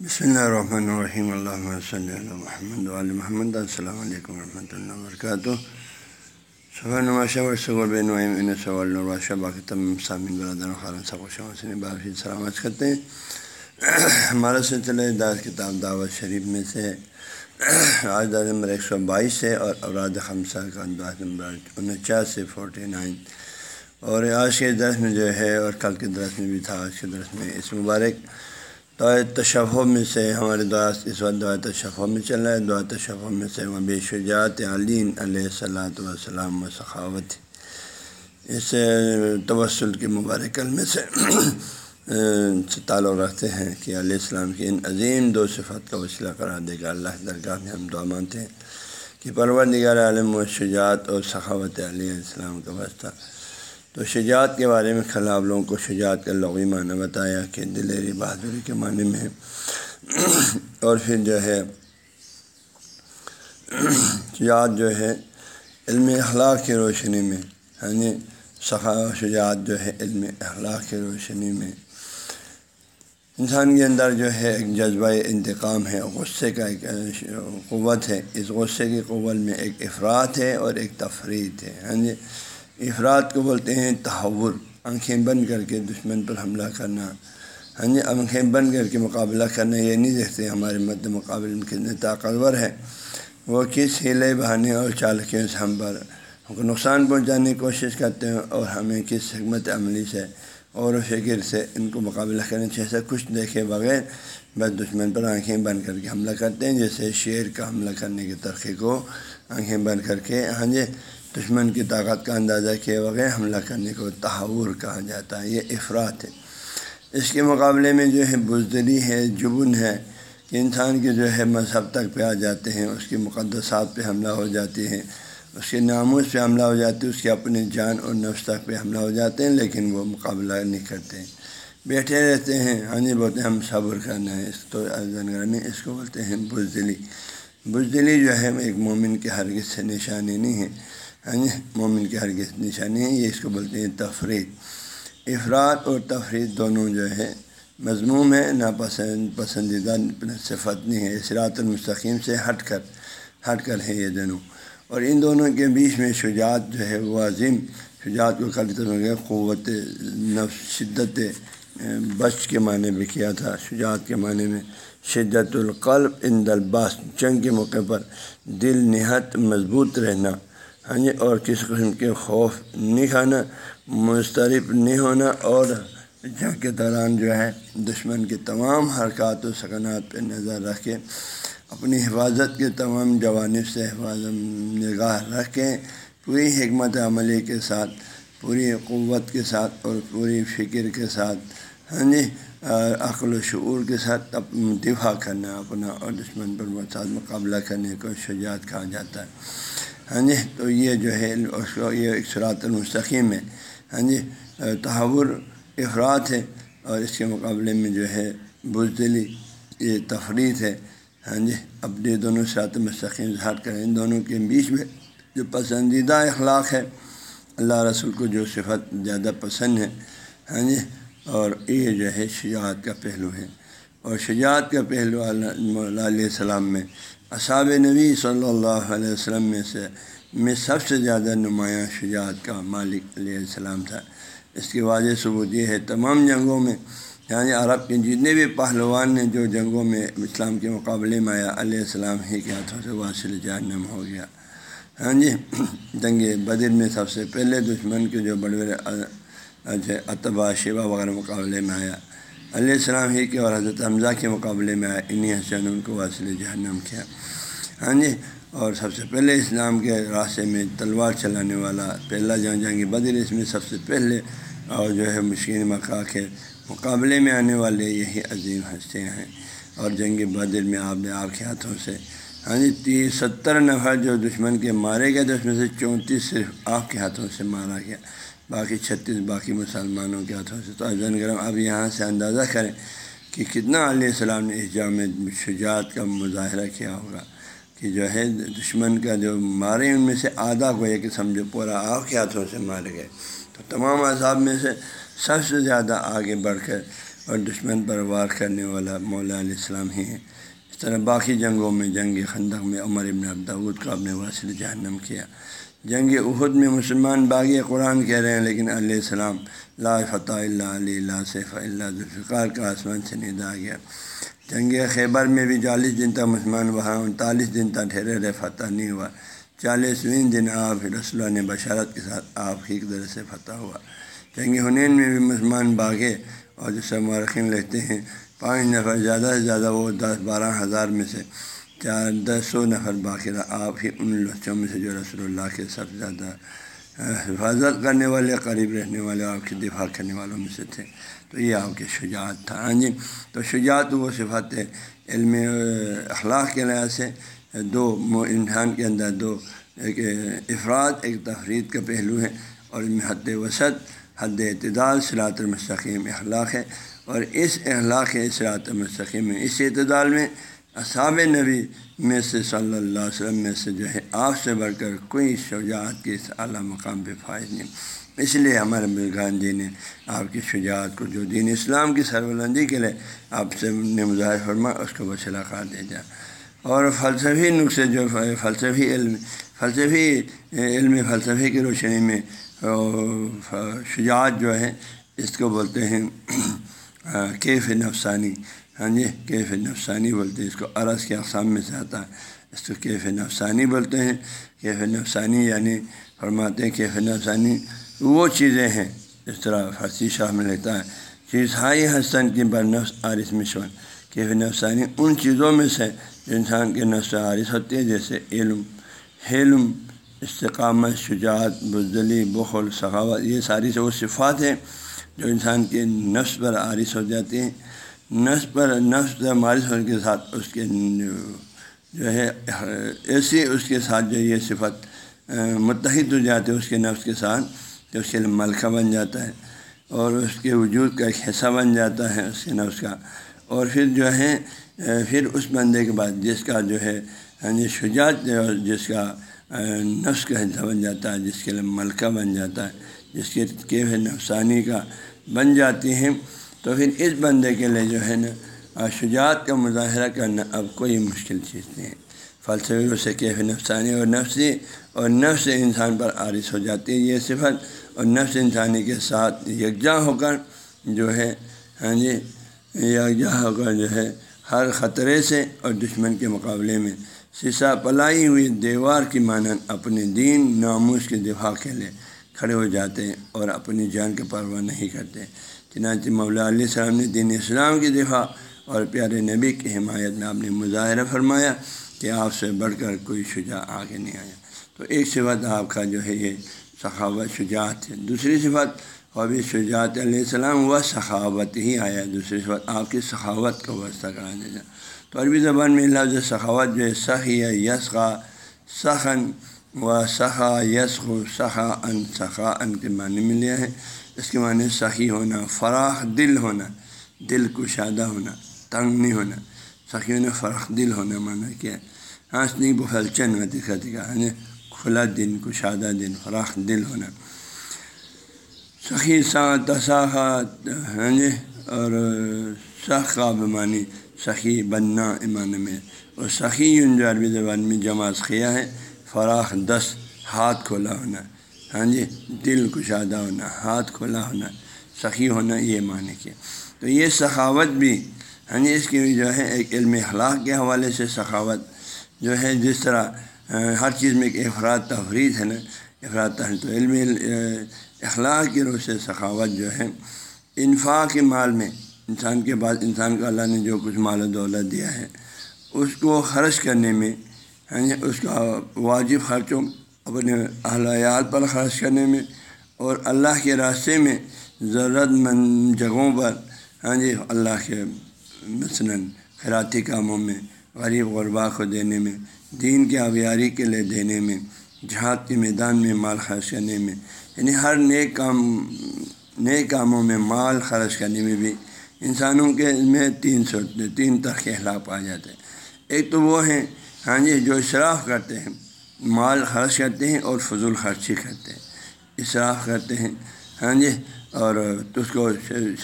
بسم اللہ الرحمن الرحیم اللہ صلی اللہ محمد علیہ محمد السلام علیکم ورحمۃ اللہ وبرکاتہ صبح نماشہ ورثین الراشہ باقی تمام سامعین برادر خارن صاحب سے بافی سلامت کرتے ہیں ہمارا سلسلہ داس کتاب دعوت شریف میں سے آج داس نمبر ایک سو بائیس ہے اور اوراد خمسہ کا داس نمبر انچاس سے فورٹی نائن اور آج کے درس میں جو ہے اور کل کے درس میں بھی تھا آج کے درس میں اس مبارک دعا تشفوں میں سے ہمارے دعا اس وقت دعا تشفوں میں چل رہا ہے۔ دعا تشفوں میں سے وہ بے شجاعت علین علیہ السلاۃ وسلام و سخاوت۔ اس توسل کے مبارک میں سے تعلق رکھتے ہیں کہ علیہ السلام کی ان عظیم دو صفت کا وسیلہ قرار دے گا۔ اللہ درگاہ میں ہم دعا مانتے ہیں کہ پرور نگار عالم و شجاعت اور سخاوت علیہ السلام کا واسطہ تو شجاعت کے بارے میں کل آپ لوگوں کو شجاعت کا لغوی معنی بتایا کہ دلیری بہادری کے معنی میں اور پھر جو ہے شجاعت جو ہے علم اخلاق کی روشنی میں یعنی سخا شجاعت جو ہے علم اخلاق کی روشنی میں۔ انسان کے اندر جو ہے ایک جذبہ انتقام ہے، غصے کا ایک قوت ہے۔ اس غصے کی قوت میں ایک افراد ہے اور ایک تفریح ہے ہاں جی افراد کو بولتے ہیں تحور، آنکھیں بند کر کے دشمن پر حملہ کرنا۔ ہاں جی آنکھیں بند کر کے مقابلہ کرنا، یہ نہیں دیکھتے ہمارے مد مقابل میں کتنے طاقتور ہے۔ وہ کس ہیلے بہانے اور چالکیوں سے ہم پر ہم کو نقصان پہنچانے کی کوشش کرتے ہیں اور ہمیں کس حکمت عملی سے اور فکر سے ان کو مقابلہ کرنے جیسے کچھ دیکھے بغیر بس دشمن پر آنکھیں بند کر کے حملہ کرتے ہیں، جیسے شیر کا حملہ کرنے کی ترقی کو آنکھیں بند کر کے۔ ہاں جی دشمن کی طاقت کا اندازہ کیے بغیر حملہ کرنے کو تحور کہا جاتا ہے، یہ افراد ہے۔ اس کے مقابلے میں جو ہے بزدلی ہے، جبن ہے، کہ انسان کے جو ہے مذہب تک پہ آ جاتے ہیں، اس کی مقدسات پہ حملہ ہو جاتی ہے اس کے ناموس پہ حملہ ہو جاتی ہے اس کے اپنے جان اور نفس تک پہ حملہ ہو جاتے ہیں، لیکن وہ مقابلہ نہیں کرتے۔ ہیں بیٹھے رہتے ہیں ہاں جی بولتے ہیں ہم صبر کرنا ہے، اس تو میں اس کو بولتے ہیں بزدلی۔ بزدلی جو ہے ایک مومن کے ہرگز سے نشانی نہیں ہے۔ ہاں جی مومن کی ہرگز نشانی ہے، یہ اس کو بولتے ہیں تفریح افراد اور تفریح دونوں جو ہے مضموم ہے ناپسند، پسندیدہ صفت نہیں ہے۔ اصراط المستقیم سے ہٹ کر ہٹ کر ہے یہ دونوں۔ اور ان دونوں کے بیچ میں شجاعت جو ہے وہ عظیم۔ شجاعت کو کل طرح قوت نفس، شدت بچ کے معنی بھی کیا تھا۔ شجاعت کے معنی میں شدت القلب ان دلباس جنگ کے موقع پر دل نہایت مضبوط رہنا۔ ہاں جی اور کسی قسم کے خوف نہیں کھانا مسترف نہیں ہونا اور جنگ کے دوران جو ہے دشمن کے تمام حرکات و سکنات پہ نظر رکھ کے، اپنی حفاظت کے تمام جوانب سے حفاظت نگاہ رکھ کے، پوری حکمت عملی کے ساتھ، پوری قوت کے ساتھ اور پوری فکر کے ساتھ ہاں جی عقل و شعور کے ساتھ دفاع کرنا، اپنا اور دشمن پر ساتھ مقابلہ کرنے کو شجاعت کہا جاتا ہے۔ ہاں جی؟ تو یہ جو ہے اس کو یہ اکثرات المستقیم ہے۔ ہاں جی؟ تحور افراد ہے اور اس کے مقابلے میں جو ہے بزدلی، یہ تفریح ہے۔ ہاں جی؟ اپنے دونوں سرات مستقیم ہٹ کریں۔ ان دونوں کے بیچ میں جو پسندیدہ اخلاق ہے، اللہ رسول کو جو صفت زیادہ پسند ہے۔ ہاں جی؟ اور یہ جو ہے شجاعت کا پہلو ہے۔ اور شجاعت کا پہلو علیہ السلام میں اصاب نبی صلی اللہ علیہ وسلم میں سے میں سب سے زیادہ نمایاں شجاعت کا مالک علیہ السلام تھا۔ اس کی واضح ثبوت یہ ہے، تمام جنگوں میں یعنی عرب کے جتنے بھی پہلوان نے جو جنگوں میں اسلام کے مقابلے میں آیا، علیہ السلام ہی کے ہاتھوں سے واصل جہنم ہو گیا۔ ہاں جی جنگ بدر میں سب سے پہلے دشمن کے جو بڑے بڑے اتبا شیبہ وغیرہ مقابلے میں آیا علیہ السلام ہی کے اور حضرت حمزہ کے مقابلے میں آئے انہیں حسین ان کو واصل جہنم کیا ہاں جی اور سب سے پہلے اسلام کے راستے میں تلوار چلانے والا پہلا جنگ جنگ بدر، اس میں سب سے پہلے اور جو ہے مشکل مکہ کے مقابلے میں آنے والے یہی عظیم ہنستے ہیں۔ اور جنگ بدر میں آپ نے آپ کے ہاتھوں سے۔ ہاں جی تیس ستر نفر جو دشمن کے مارے گئے تھے اس میں سے چونتیس صرف آپ کے ہاتھوں سے مارا گیا۔ باقی چھتیس باقی مسلمانوں کے ہاتھوں سے۔ تو ازن گرم اب یہاں سے اندازہ کریں کہ کتنا علیہ السلام نے اس جامع شجاعت کا مظاہرہ کیا ہوگا کہ جو ہے دشمن کا جو مارے ان میں سے آدھا کو یہ کہ سمجھو پورا آپ کے ہاتھوں سے مارے گئے۔ تو تمام عذاب میں سے سب سے زیادہ آگے بڑھ کر اور دشمن پر وار کرنے والا مولا علیہ السلام ہی ہے اس طرح باقی جنگوں میں، جنگ خندق میں عمر ابن عبدود کا اپنے واصل جہنم کیا۔ جنگ عہد میں مسلمان باغی قرآن کہہ رہے ہیں، لیکن علیہ السلام، لا فتح اللہ علیہ اللہ صف اللہ ذوالفقار کا آسمان سے ندا گیا۔ جنگ خیبر میں بھی چالیس دن تک مسلمان وہاں، انتالیس دن تک ٹھہرے رہے فتح نہیں ہوا۔ چالیسویں دن آپ رسول نے بشارت کے ساتھ آپ کی طرح سے فتح ہوا۔ جنگ ہنین میں بھی مسلمان باغے اور جسے مورخین لکھتے ہیں، پانچ نفر، زیادہ سے زیادہ وہ دس بارہ ہزار میں سے۔ چار دس سو نفر باقی آپ ہی ان لچوں میں سے جو رسول اللہ کے سب سے زیادہ حفاظت کرنے والے، قریب رہنے والے، آپ کی دفاع کرنے والوں میں سے تھے۔ تو یہ آپ کے شجاعت تھا۔ ہاں جی تو شجاعت وہ صفات علم اخلاق کے لحاظ سے، دو انسان کے اندر دو، ایک افراد، ایک تفرید کا پہلو ہے، اور ان میں حد وسط حد اعتدال صلاحت المستقیم اخلاق ہے۔ اور اس اخلاق اصلاۃ المستقیم میں، اس اعتدال میں اصحاب نبی میں سے صلی اللہ علیہ وسلم میں سے جو ہے، آپ سے بڑھ کر کوئی شجاعت کے اس اعلیٰ مقام پہ فائد نہیں۔ اس لیے ہمارے بلگان جی نے آپ کی شجاعت کو جو دین اسلام کی سربلندی کے لیے آپ سے نے مظاہر فرما اس کو وسیلہ قار دے دیا اور فلسفی نقصے جو فلسفی علم فلسفی علم، فلسفی کی روشنی میں شجاعت جو ہے، اس کو بولتے ہیں کیف نفسانی؟ ہاں جی کیف نفسانی بولتے ہیں، اس کو عرض کے اقسام میں سے آتا ہے۔ اس کو کیف نفسانی بولتے ہیں۔ کیف نفسانی یعنی فرماتے ہیں کیف نفسانی، وہ چیزیں ہیں۔ اس طرح فارسی شاہ میں لکھتا ہے، چیز ہائی حسن کی برنفس عارث مشون کیف نفسانی ان چیزوں میں سے جو انسان کے نفس عارث ہوتی ہے جیسے علم، حلم استقامت شجاعت، بزدلی، بخل، سخاوت، یہ ساری سے وہ صفات ہیں جو انسان کے نفس پر عارث ہو جاتی ہیں۔ نفس پر نفس مارث ہونے کے ساتھ اس کے جو ہے، ایسی اس کے ساتھ جو یہ صفت متحد ہو جاتے اس کے نفس کے ساتھ، کہ اس کے لیے ملکہ بن جاتا ہے اور اس کے وجود کا ایک حصہ بن جاتا ہے اس کے نفس کا۔ اور پھر جو ہے پھر اس بندے کے بعد جس کا جو ہے یعنی شجاعت جس کا نفس کا حصہ بن جاتا ہے، جس کے لیے ملکہ بن جاتا ہے، جس کے نفسانی کا بن جاتی ہیں۔ تو پھر اس بندے کے لیے جو ہے نا شجاعت کا مظاہرہ کرنا اب کوئی مشکل چیز نہیں ہے۔ فلسفی سے کیف نفسانی اور نفسی، اور نفس انسان پر عارض ہو جاتی ہے یہ صفت، اور نفس انسانی کے ساتھ یکجا ہو کر جو ہے ہاں جی یکجا ہو کر جو ہے ہر خطرے سے اور دشمن کے مقابلے میں۔ سیسا پلائی ہوئی دیوار کی مانند اپنے دین ناموس کے دفاع کے لیے کھڑے ہو جاتے ہیں اور اپنی جان کے پرواہ نہیں کرتے۔ چنانچہ مولا علیہ السلام نے دین اسلام کی دفاع اور پیارے نبی کی حمایت میں آپ نے مظاہرہ فرمایا کہ آپ سے بڑھ کر کوئی شجاع آگے نہیں آیا۔ تو ایک صفت آپ کا جو ہے یہ سخاوت شجاعت ہے۔ دوسری صفت بھی شجاعت علیہ السلام و سخاوت ہی آیا۔ دوسری صفت، آپ کی سخاوت کا واسطہ کرا دیا تو عربی زبان میں لفظ سخاوت جو ہے سخی یسخا، سخن و سخا یسخ سخا ان سخا ان کے معنی میں لیا ہے۔ اس کے معنی سخی ہونا، فراخ دل ہونا، دل کشادہ ہونا، تنگ نہیں ہونا۔ سخی ہونا، فراخ دل ہونا معنی کیا ہنس نہیں بخل چن و دکھا دکھا کھلا دن، کشادہ دن، فراخ دل ہونا۔ سخی سا تصاحت جی یعنی اور سخ کا بمانی سخی بننا ایمان میں۔ اور سخی جو عربی زبان میں جماعت خیا ہے، فراخ دس، ہاتھ کھولا ہونا۔ ہاں جی دل کشادہ ہونا، ہاتھ کھلا ہونا، سخی ہونا، یہ معنی کیا۔ تو یہ سخاوت بھی ہاں جی اس کی جو ہے ایک علم اخلاق کے حوالے سے سخاوت جو ہے جس طرح ہر چیز میں ایک افراد تفرید ہے نا، افراد تفریح تو علم اخلاق کی روح سے سخاوت جو ہے، انفاق کے مال میں، انسان کے بعد، انسان کو اللہ نے جو کچھ مال و دولت دیا ہے، اس کو خرچ کرنے میں ہاں جی اس کا واجب خرچوں اپنے اہل عیال پر خرچ کرنے میں اور اللہ کے راستے میں ضرورت مند جگہوں پر ہاں جی اللہ کے مثلاً خیراتی کاموں میں، غریب غربا کو دینے میں، دین کی آبیاری کے لیے دینے میں، جہاد کے میدان میں مال خرچ کرنے میں یعنی ہر نیک کام نئے کاموں میں مال خرچ کرنے میں بھی انسانوں کے میں تین سو، تین طرح کے اخلاق پائے جاتے ہیں۔ ایک تو وہ ہیں ہاں جی جو اشراف کرتے ہیں۔ مال خرچ کرتے ہیں اور فضول خرچی کرتے ہیں اصراف کرتے ہیں ہاں جی؟ اور اس کو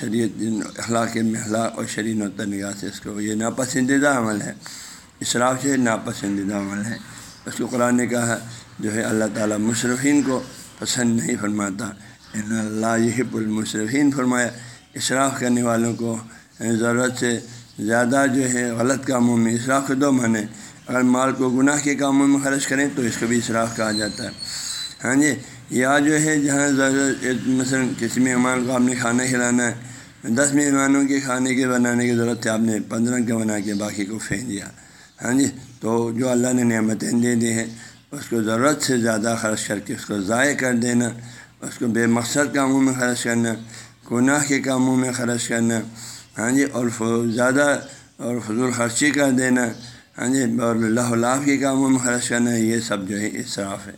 شریعت اخلاق اخلاق اور شرین و تنگاہ سے اس کو یہ ناپسندیدہ عمل ہے اصراف سے ناپسندیدہ عمل ہے۔ اس کو قرآن نے کہا جو ہے، اللہ تعالیٰ مصرفین کو پسند نہیں فرماتا۔ ان اللہ یحب المصرفین، فرمایا اصراف کرنے والوں کو ضرورت سے زیادہ جو ہے، غلط کاموں میں اصراف کے دو معنی اگر مال کو گناہ کے کاموں میں خرچ کریں تو اس کو بھی اصراف کہا جاتا ہے۔ ہاں جی یا جو ہے جہاں ضرورت مثلاً کسی مہمان کو آپ نے کھانا کھلانا ہے، دس مہمانوں کے کھانے کے بنانے کی ضرورت تھی، آپ نے پندرہ کے بنا کے باقی کو پھینک دیا۔ ہاں جی تو جو اللہ نے نعمتیں دے دی ہیں، اس کو ضرورت سے زیادہ خرچ کر کے اس کو ضائع کر دینا، اس کو بے مقصد کاموں میں خرچ کرنا، گناہ کے کاموں میں خرچ کرنا۔ ہاں جی اور زیادہ اور فضول خرچی کر دینا۔ ہاں جی اور اللہ اللہ کے کاموں میں خرچ کرنا ہے، یہ سب جو ہے اصراف ہے۔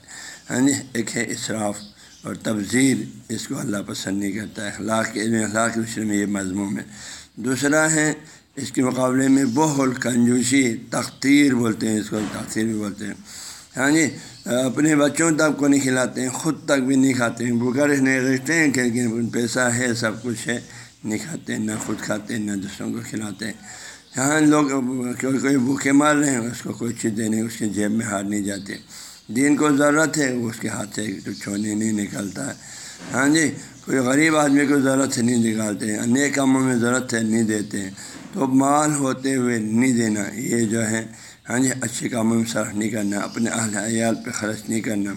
ہاں جی ایک ہے اصراف اور تبذیر، اس کو اللہ پسند نہیں کرتا ہے اخلاق کے اخلاق کے وشر میں یہ مضمون ہے۔ دوسرا ہے، اس کے مقابلے میں بہل، کنجوسی تختیر بولتے ہیں، اس کو تختیر بھی بولتے ہیں۔ ہاں جی اپنے بچوں تک کو نہیں کھلاتے ہیں، خود تک بھی نہیں کھاتے ہیں بکر نہیں رکھتے ہیں کہ پیسہ ہے، سب کچھ ہے، نہیں کھاتے، نہ خود کھاتے ہیں نہ دوسروں کو کھلاتے۔ ہیں یہاں لوگ کوئی کوئی بھوکے مار رہے ہیں، اس کو کوئی چیز دینے، اس کے جیب میں ہار نہیں جاتے۔ دین کو ضرورت ہے، وہ اس کے ہاتھ سے تو چھونے نہیں نکلتا ہے ہاں جی کوئی غریب آدمی کو ضرورت ہے نہیں نکالتے ہیں انیک کاموں میں ضرورت ہے، نہیں دیتے۔ ہیں تو مال ہوتے ہوئے نہیں دینا، یہ جو ہے ہاں جی اچھے کاموں میں صرف نہیں کرنا، اپنے اہل عیال پہ خرچ نہیں کرنا۔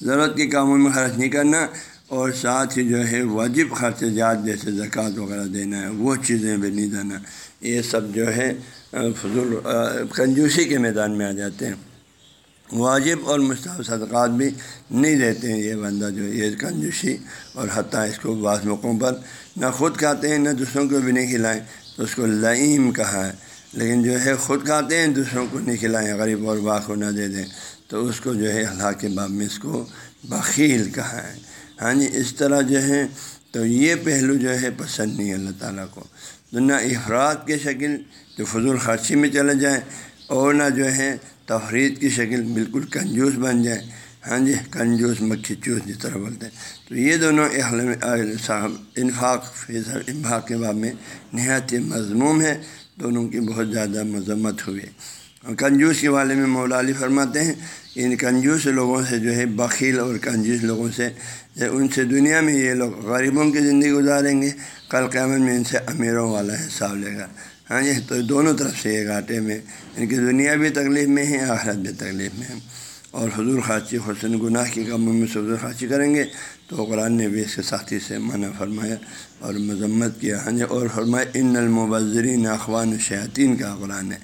ضرورت کے کاموں میں خرچ نہیں کرنا، اور ساتھ ہی جو ہے، واجب خرچات جیسے زکوٰۃ وغیرہ دینا ہے، وہ چیزیں بھی نہیں دینا۔ یہ سب جو ہے فضول کنجوسی کے میدان میں آ جاتے ہیں۔ واجب اور مستحب صدقات بھی نہیں دیتے ہیں یہ بندہ جو یہ کنجوسی اور حتیٰ اس کو بعض موقعوں پر نہ خود کھاتے ہیں، نہ دوسروں کو بھی نہیں کھلائیں۔ تو اس کو لعیم کہا ہے۔ لیکن جو ہے خود کھاتے ہیں، دوسروں کو نہیں کھلائیں، غریب اور باغ کو نہ دے دیں۔ تو اس کو جو ہے اللہ کے باب میں اس کو بخیل کہا ہے۔ ہاں جی اس طرح جو ہے تو یہ پہلو جو ہے پسند نہیں اللہ تعالیٰ کو۔ تو نہ افراد کی شکل جو فضول خرچی میں چلے جائیں اور نہ جو ہے تفرید کی شکل بالکل کنجوس بن جائیں ہاں جی کنجوس، مکھی، چوس جس طرح بولتے ہیں۔ تو یہ دونوں اہل صاحب انفاق فیصل انفاق کے باب میں نہایت مضموم ہے دونوں کی بہت زیادہ مذمت ہوئی۔ کنجوس کے والے میں مولا علی فرماتے ہیں ان کنجوس لوگوں سے جو ہے بخیل اور کنجوس لوگوں سے ان سے دنیا میں یہ لوگ غریبوں کی زندگی گزاریں گے، کل قیامت میں ان سے امیروں والا حساب لے گا۔ ہاں جی تو دونوں طرف سے یہ گھاٹے میں ان کی دنیا بھی تکلیف میں ہے آخرت بھی تکلیف میں ہے اور حضور خاصی حسن گناہ کی کاموں میں سے حضور خاصی کریں گے، تو قرآن نے بھی اس کے ساتھی سے منع فرمایا اور مذمت کیا۔ ہاں جی اور فرمایا، ان المبذرین اخوان الشیاطین کا قرآن ہے۔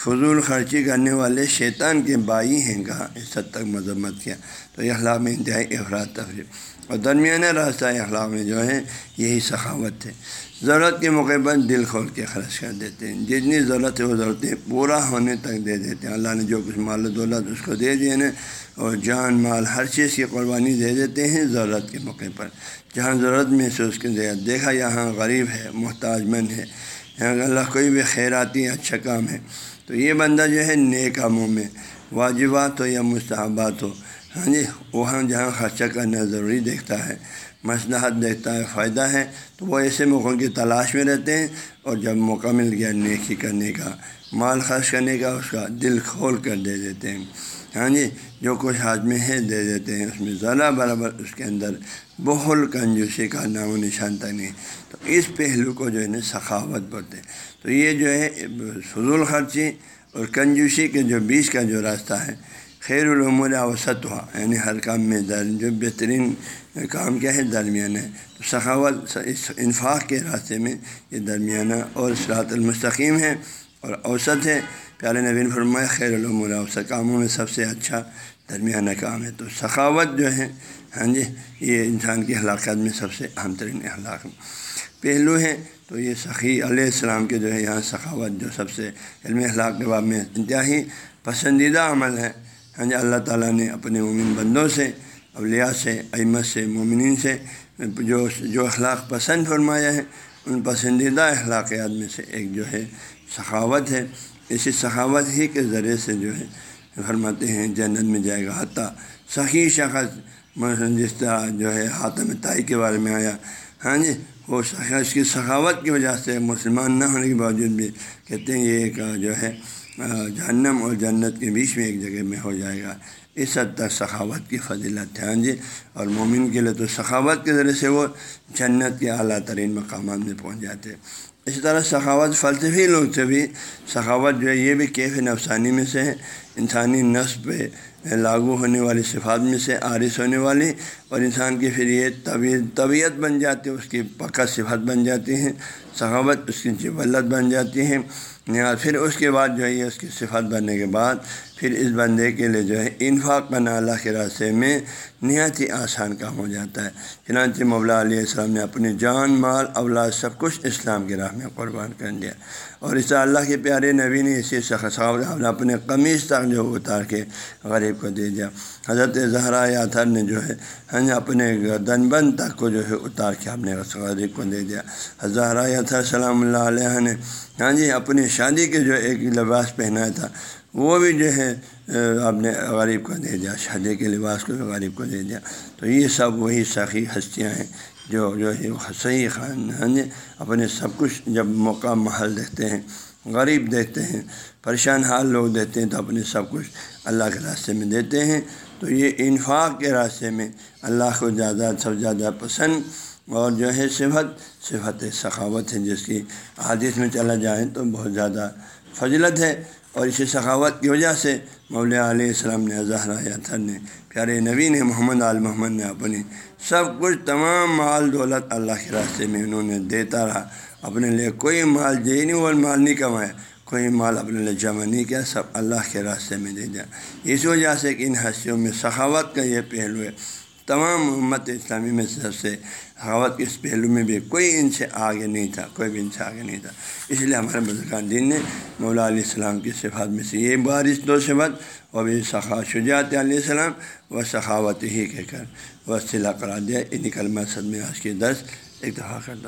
فضول خرچی کرنے والے شیطان کے بائی ہیں، کہا، اس حد تک مذمت کیا۔ تو یہ اخلاق میں انتہائی افراد تفریح۔ اور درمیانہ راستہ اخلاق میں جو ہے، یہی سخاوت ہے۔ ضرورت کے موقع پر دل کھول کے خرچ کر دیتے ہیں۔ جتنی ضرورت ہے، وہ ضرورتیں پورا ہونے تک دے دیتے ہیں۔ اللہ نے جو کچھ مال و دولت اس کو دے دیے نا، اور جان، مال، ہر چیز کی قربانی دے دیتے ہیں ضرورت کے موقع پر۔ جہاں ضرورت محسوس کے دیا دیکھا یہاں غریب ہے، محتاج مند ہے۔ یہاں اللہ کوئی بھی خیراتی اچھا کام ہے۔ تو یہ بندہ جو ہے نئے کاموں میں واجبات ہو یا مستحبات ہو ہاں جی وہاں جہاں خرچہ کرنا ضروری دیکھتا ہے، مصلحت دیکھتا ہے، فائدہ ہے، تو وہ ایسے موقعوں کی تلاش میں رہتے ہیں اور جب موقع مل گیا نیکی کرنے کا، مال خرچ کرنے کا، اس کا دل کھول کر دے دیتے ہیں۔ ہاں جی جو کچھ ہاتھ میں ہے دے دیتے ہیں، اس میں ذرا برابر اس کے اندر بہل کنجوسی کا نام و نشان تک نہیں۔ تو اس پہلو کو جو ہے نا سخاوت بولتے ہیں۔ تو یہ جو ہے فضول خرچی اور کنجوسی کے جو بیچ کا جو راستہ ہے، خیر العمر اوسط ہوا یعنی ہر کام میں در، جو بہترین کام کیا ہے، درمیانہ ہے۔ تو سخاوت، اس انفاق کے راستے میں یہ درمیانہ اور صراط المستقیم ہے اور اوسط ہے۔ پیارے نوین فرمایا، خیر العمر اوسط کاموں میں سب سے اچھا درمیانہ کام ہے۔ تو سخاوت جو ہے ہاں جی یہ انسان کی ہلاکت میں سب سے اہم ترین اخلاق پہلو ہے تو یہ سخی علیہ السلام کے جو ہے یہاں سخاوت جو سب سے علم اخلاق کے باب میں انتہائی پسندیدہ عمل ہے۔ ہاں جی اللہ تعالیٰ نے اپنے مومن بندوں سے، اولیاء سے امت سے، مومنین سے جو جو اخلاق پسند فرمایا ہے، ان پسندیدہ اخلاقیات میں سے ایک جو ہے سخاوت ہے۔ اسی سخاوت ہی کے ذریعے سے جو ہے فرماتے ہیں، جنت میں جائے گا۔ حتیٰ صحیح شخص ہاں جس جی، طرح جو ہے حاتم تائی کے بارے میں آیا۔ ہاں جی وہ اس کی سخاوت کی وجہ سے مسلمان نہ ہونے کے باوجود بھی کہتے ہیں یہ ایک جو ہے جہنم اور جنت کے بیچ میں ایک جگہ میں ہو جائے گا۔ اس حد تک سخاوت کی فضیلت ہے۔ ہاں جی اور مومن کے لیے تو سخاوت کے ذریعے سے وہ جنت کے اعلیٰ ترین مقامات میں پہنچ جاتے اسی طرح سخاوت فلسفی لوگ سے بھی، سخاوت جو ہے یہ بھی کیف نفسانی میں سے ہے۔ انسانی نصب پہ لاگو ہونے والی صفات میں سے عارث ہونے والی اور انسان کی پھر یہ طبیعت طبیعت بن جاتی ہے، اس کی پکا صفت بن جاتی ہیں ثقافت اس کی جبلت بن جاتی ہے پھر اس کے بعد جو ہے اس کی صفت بننے کے بعد پھر اس بندے کے لیے جو ہے انفاق کرنا اللہ کے راستے میں نہایت ہی آسان کام ہو جاتا ہے۔ چنانچہ مولا علیہ السلام نے اپنی جان، مال، اولاد سب کچھ اسلام کی راہ میں قربان کر دیا۔ اور اس طرح اللہ کے پیارے نبی نے اسی سخاوت اپنے قمیص تک جو اتار کے غریب کو دے دیا۔ حضرت زہرا یاتھر نے جو ہے ہاں اپنے گردن بند تک کو جو ہے اتار کے اپنے غریب کو دے دیا۔ زہرا یاتھر سلام اللہ علیہ نے ہاں جی اپنی شادی کے جو ایک لباس پہنا تھا، وہ بھی جو ہے اپنے غریب کو دے دیا۔ شادی کے لباس کو بھی غریب کو دے دیا۔ تو یہ سب وہی سخی ہستیاں ہیں جو جو ہے، صحیح خان ہاں جی اپنے سب کچھ جب موقع محل دیکھتے ہیں، غریب دیکھتے ہیں، پریشان حال لوگ دیتے ہیں، تو اپنے سب کچھ اللہ کے راستے میں دیتے ہیں۔ تو یہ انفاق کے راستے میں اللہ کو زیادہ، سب زیادہ پسند اور جو ہے صفت صفت سخاوت ہے، جس کی حادث میں چلا جائے تو بہت زیادہ فضلت ہے اور اسی سخاوت کی وجہ سے مولا علیہ السلام نے زہرا تھر نے پیارے نبی نے محمد عال محمد نے اپنی سب کچھ، تمام مال دولت اللہ کے راستے میں انہوں نے دیتا رہا۔ اپنے لیے کوئی مال جی نہیں وہ مال نہیں کمایا۔ کوئی مال اپنے لیے جمع نہیں کیا، سب اللہ کے راستے میں دے دیا۔ اس وجہ سے کہ ان ہنسیوں میں سخاوت کا یہ پہلو ہے۔ تمام امت اسلامی میں سب سے حوت کے اس پہلو میں بھی کوئی ان سے آگے نہیں تھا، کوئی بھی ان سے آگے نہیں تھا۔ اس لیے ہمارے بزرگان دین نے مولا علیہ السلام کی صفات میں سے یہ بارش دو صفت اور بھی سخا شجاعت علیہ السلام و سخاوت ہی کہہ کر۔ وہ صلاح قرار دیا۔ ان کلمہ صدم آج کی درس ایک دفعہ کرتا